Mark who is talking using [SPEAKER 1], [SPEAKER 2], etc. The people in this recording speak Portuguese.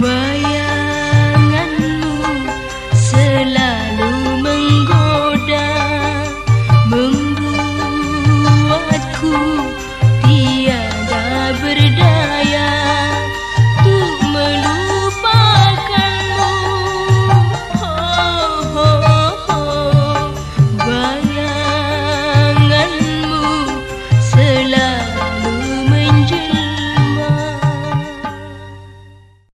[SPEAKER 1] banho.